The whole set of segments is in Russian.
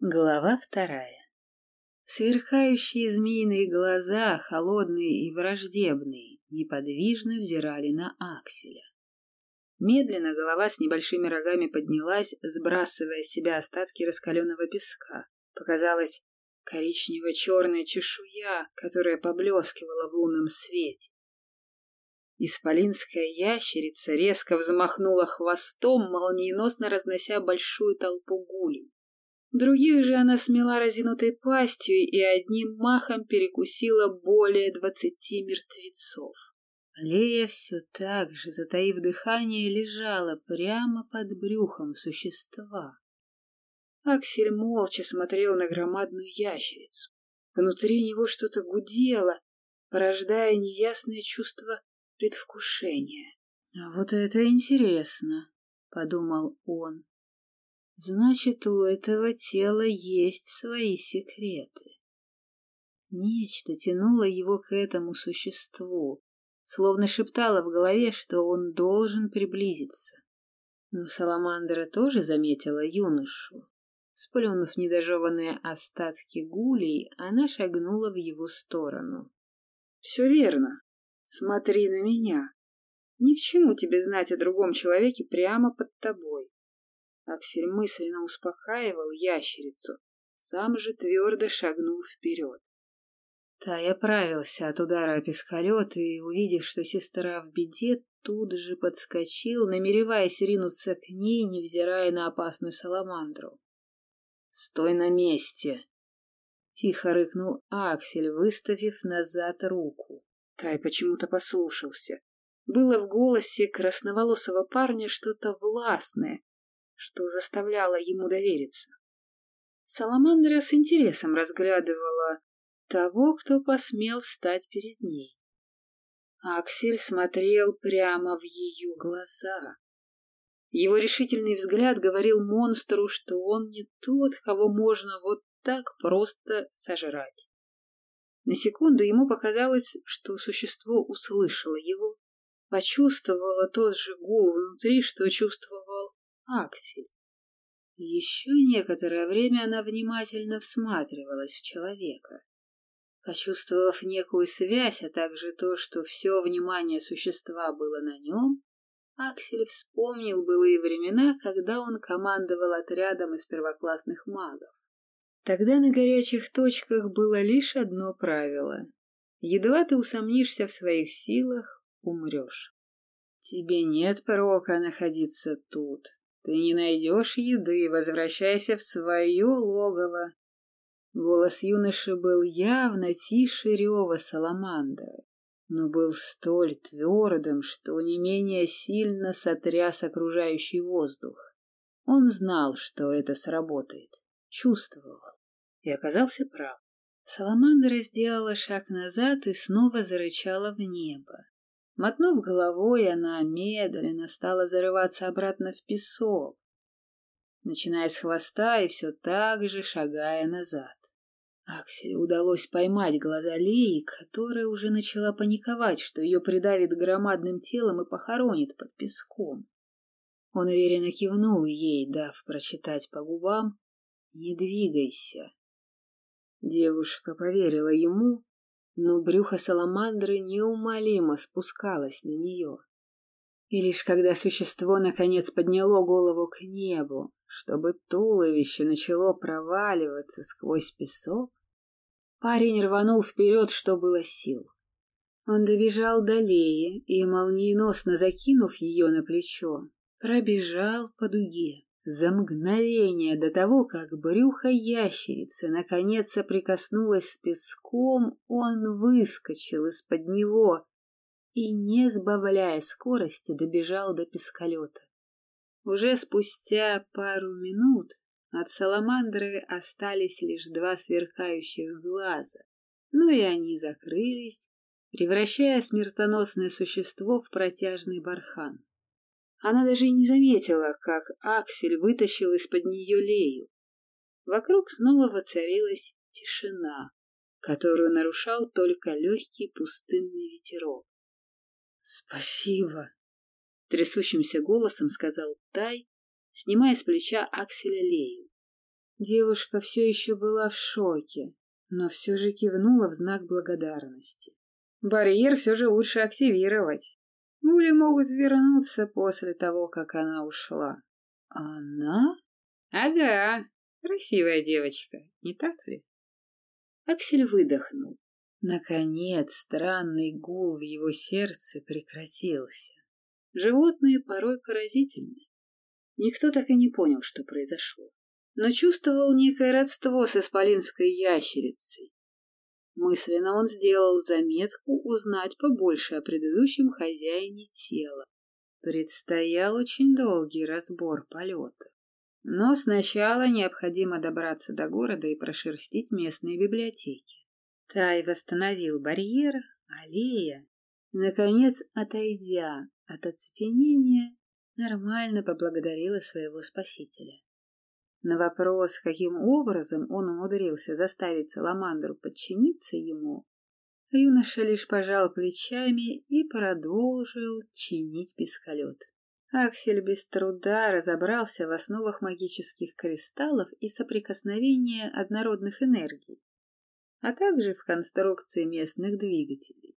Глава вторая. Сверкающие змеиные глаза, холодные и враждебные, неподвижно взирали на Акселя. Медленно голова с небольшими рогами поднялась, сбрасывая с себя остатки раскаленного песка. Показалась коричнево-черная чешуя, которая поблескивала в лунном свете. Исполинская ящерица резко взмахнула хвостом, молниеносно разнося большую толпу гулей. Других же она смела разинутой пастью и одним махом перекусила более двадцати мертвецов. Лея все так же, затаив дыхание, лежала прямо под брюхом существа. Аксель молча смотрел на громадную ящерицу. Внутри него что-то гудело, порождая неясное чувство предвкушения. «А вот это интересно», — подумал он. Значит, у этого тела есть свои секреты. Нечто тянуло его к этому существу, словно шептало в голове, что он должен приблизиться. Но Саламандра тоже заметила юношу. Сплюнув недожеванные остатки гулей, она шагнула в его сторону. — Все верно. Смотри на меня. Ни к чему тебе знать о другом человеке прямо под тобой. Аксель мысленно успокаивал ящерицу, сам же твердо шагнул вперед. Тай оправился от удара о пескалет и, увидев, что сестра в беде, тут же подскочил, намереваясь ринуться к ней, невзирая на опасную саламандру. «Стой на месте!» Тихо рыкнул Аксель, выставив назад руку. Тай почему-то послушался. Было в голосе красноволосого парня что-то властное, что заставляло ему довериться. Саламандра с интересом разглядывала того, кто посмел встать перед ней. Аксель смотрел прямо в ее глаза. Его решительный взгляд говорил монстру, что он не тот, кого можно вот так просто сожрать. На секунду ему показалось, что существо услышало его, почувствовало тот же гул внутри, что чувствовал Аксель. Еще некоторое время она внимательно всматривалась в человека. Почувствовав некую связь, а также то, что все внимание существа было на нем, Аксель вспомнил былые времена, когда он командовал отрядом из первоклассных магов. Тогда на горячих точках было лишь одно правило. Едва ты усомнишься в своих силах, умрешь. Тебе нет прока находиться тут, ты не найдешь еды, возвращайся в свое логово. Голос юноши был явно тише рева саламандры, но был столь твердым, что не менее сильно сотряс окружающий воздух. Он знал, что это сработает, чувствовал, и оказался прав. Саламандра сделала шаг назад и снова зарычала в небо. Мотнув головой, она медленно стала зарываться обратно в песок, начиная с хвоста и все так же шагая назад. Акселю удалось поймать глаза Леи, которая уже начала паниковать, что ее придавит громадным телом и похоронит под песком. Он уверенно кивнул ей, дав прочитать по губам «Не двигайся». Девушка поверила ему но брюхо саламандры неумолимо спускалось на нее. И лишь когда существо наконец подняло голову к небу, чтобы туловище начало проваливаться сквозь песок, парень рванул вперед, что было сил. Он добежал до Леи и, молниеносно закинув ее на плечо, пробежал по дуге. За мгновение до того, как брюхо ящерицы наконец соприкоснулось с песком, он выскочил из-под него и, не сбавляя скорости, добежал до пескалета. Уже спустя пару минут от саламандры остались лишь два сверкающих глаза, но и они закрылись, превращая смертоносное существо в протяжный бархан. Она даже и не заметила, как Аксель вытащил из-под нее Лею. Вокруг снова воцарилась тишина, которую нарушал только легкий пустынный ветерок. «Спасибо!» — трясущимся голосом сказал Тай, снимая с плеча Акселя Лею. Девушка все еще была в шоке, но все же кивнула в знак благодарности. Барьер все же лучше активировать. Гули могут вернуться после того, как она ушла. Она? Ага, красивая девочка, не так ли? Аксель выдохнул. Наконец, странный гул в его сердце прекратился. Животные порой поразительны. Никто так и не понял, что произошло, но чувствовал некое родство с исполинской ящерицей. Мысленно он сделал заметку узнать побольше о предыдущем хозяине тела. Предстоял очень долгий разбор полета. Но сначала необходимо добраться до города и прошерстить местные библиотеки. Тай восстановил барьер, аллея, наконец, отойдя от оцепенения, нормально поблагодарила своего спасителя. На вопрос, каким образом он умудрился заставить Саламандру подчиниться ему, юноша лишь пожал плечами и продолжил чинить пескалет. Аксель без труда разобрался в основах магических кристаллов и соприкосновения однородных энергий, а также в конструкции местных двигателей.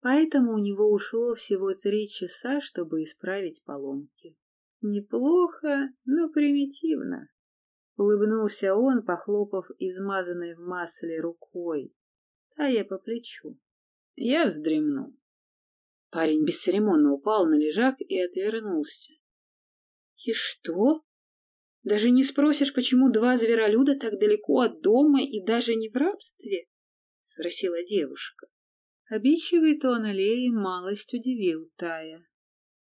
Поэтому у него ушло всего три часа, чтобы исправить поломки. Неплохо, но примитивно. Улыбнулся он, похлопав измазанной в масле рукой, тая по плечу. Я вздремнул. Парень бесцеремонно упал на лежак и отвернулся. И что? Даже не спросишь, почему два зверолюда так далеко от дома и даже не в рабстве? Спросила девушка. Обидчивый тон Аллеи малость удивил Тая.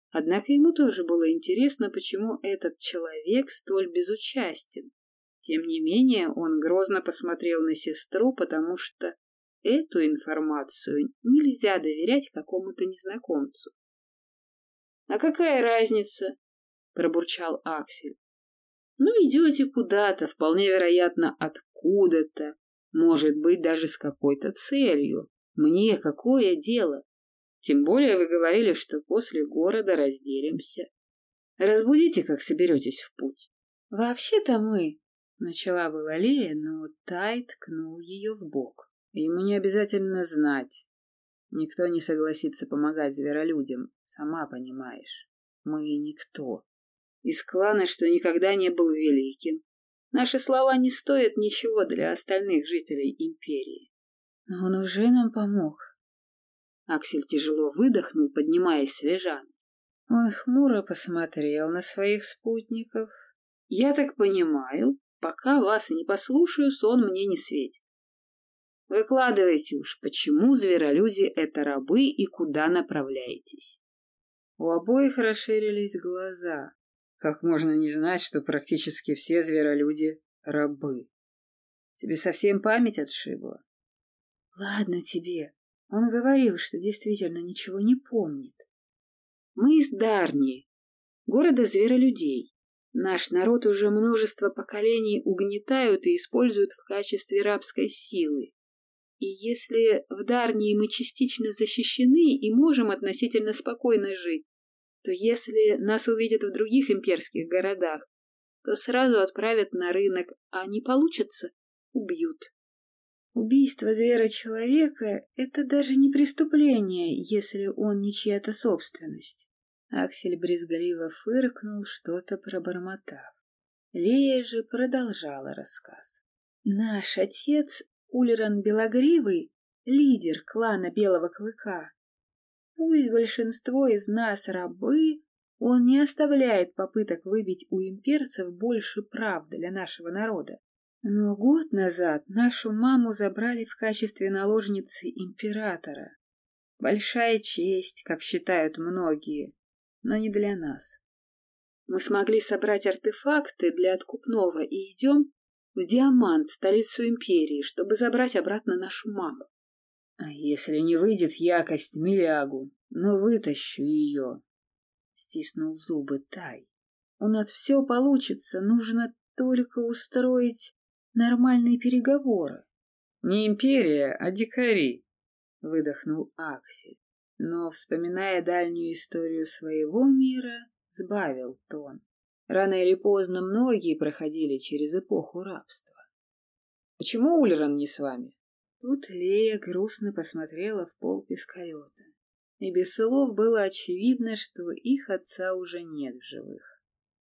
Однако ему тоже было интересно, почему этот человек столь безучастен. Тем не менее, он грозно посмотрел на сестру, потому что эту информацию нельзя доверять какому-то незнакомцу. «А какая разница?» — пробурчал Аксель. «Ну, идете куда-то, вполне вероятно, откуда-то, может быть, даже с какой-то целью. Мне какое дело? Тем более вы говорили, что после города разделимся. Разбудите, как соберетесь в путь. Вообще-то мы... Начала была Лея, но Тай ткнул ее в бок. Ему не обязательно знать. Никто не согласится помогать зверолюдям, сама понимаешь. Мы никто. Из клана, что никогда не был великим. Наши слова не стоят ничего для остальных жителей империи. Но он уже нам помог. Аксель тяжело выдохнул, поднимаясь с лежан. Он хмуро посмотрел на своих спутников. «Я так понимаю, пока вас не послушаю, сон мне не светит. Выкладывайте уж, почему зверолюди — это рабы и куда направляетесь?» У обоих расширились глаза. Как можно не знать, что практически все зверолюди — рабы? Тебе совсем память отшибла? Ладно тебе. Он говорил, что действительно ничего не помнит. Мы из Дарнии, города зверолюдей. Наш народ уже множество поколений угнетают и используют в качестве рабской силы. И если в Дарнии мы частично защищены и можем относительно спокойно жить, то если нас увидят в других имперских городах, то сразу отправят на рынок, а не получится — убьют. Убийство звера-человека — это даже не преступление, если он не чья-то собственность. Аксель брезгливо фыркнул, что-то пробормотав. Лея же продолжала рассказ. Наш отец, Улеран Белогривый, лидер клана Белого Клыка. Пусть большинство из нас рабы, он не оставляет попыток выбить у имперцев больше прав для нашего народа. Но год назад нашу маму забрали в качестве наложницы императора. Большая честь, как считают многие, но не для нас. Мы смогли собрать артефакты для откупного и идем в Диамант, столицу империи, чтобы забрать обратно нашу маму. А если не выйдет, я милягу, но вытащу ее. Стиснул зубы Тай. У нас все получится, нужно только устроить нормальные переговоры. Не империя, а дикари, выдохнул Аксель, но, вспоминая дальнюю историю своего мира, сбавил тон. Рано или поздно многие проходили через эпоху рабства. Почему Ульран не с вами? Тут Лея грустно посмотрела в пол пескалета. И без слов было очевидно, что их отца уже нет в живых.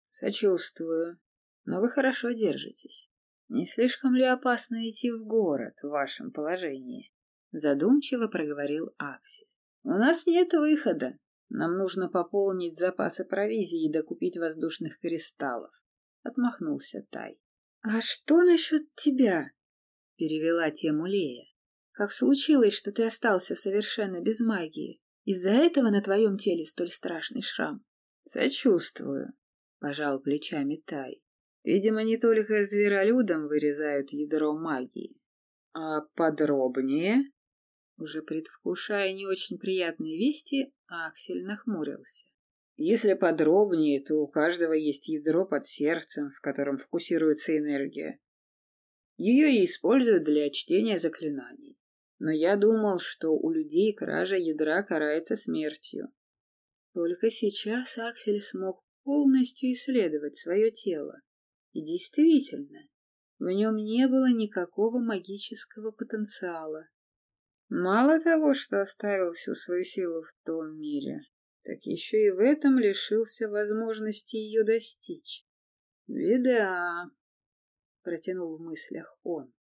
Сочувствую, но вы хорошо держитесь. Не слишком ли опасно идти в город в вашем положении? Задумчиво проговорил Аксель. У нас нет выхода. Нам нужно пополнить запасы провизии и докупить воздушных кристаллов. Отмахнулся Тай. А что насчет тебя? Перевела тему Лея. Как случилось, что ты остался совершенно без магии? Из-за этого на твоем теле столь страшный шрам. Сочувствую, пожал плечами Тай. Видимо, не только зверолюдам вырезают ядро магии. А подробнее? Уже предвкушая не очень приятные вести, Аксель нахмурился. Если подробнее, то у каждого есть ядро под сердцем, в котором фокусируется энергия. Ее и используют для чтения заклинаний. Но я думал, что у людей кража ядра карается смертью. Только сейчас Аксель смог полностью исследовать свое тело. И действительно, в нем не было никакого магического потенциала. Мало того, что оставил всю свою силу в том мире, так еще и в этом лишился возможности ее достичь. «Беда!» — протянул в мыслях он.